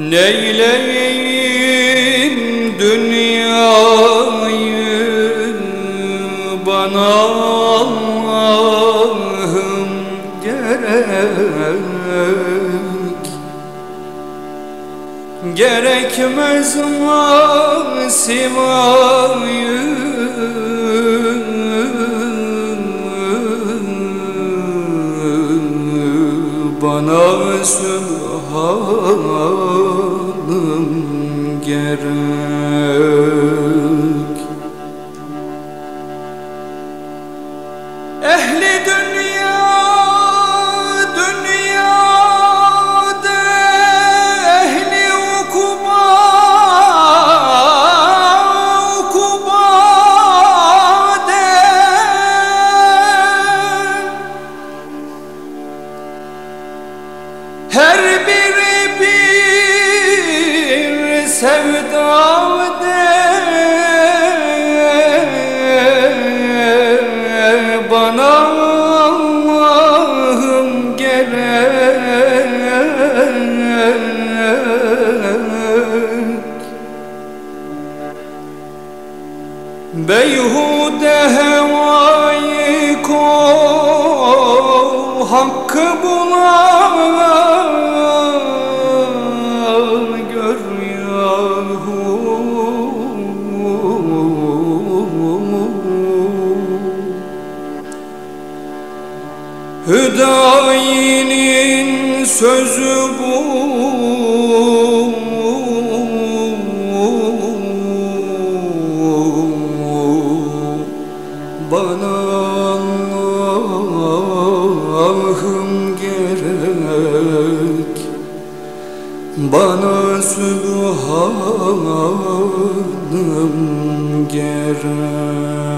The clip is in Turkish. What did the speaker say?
Neyleyim dünyayı bana Allah'ım gerek? Gerekmez masivayı Bana Sübhanım gerek. Ehli dünya dünyada ehli ukuba ukubade her bir sevdade bana Allah'ım gerek Beyhude hevayı kov Hakkı bulan Hüdayinin sözü bu. Bana Allah'ım gerek. Bana Sübhanım gerek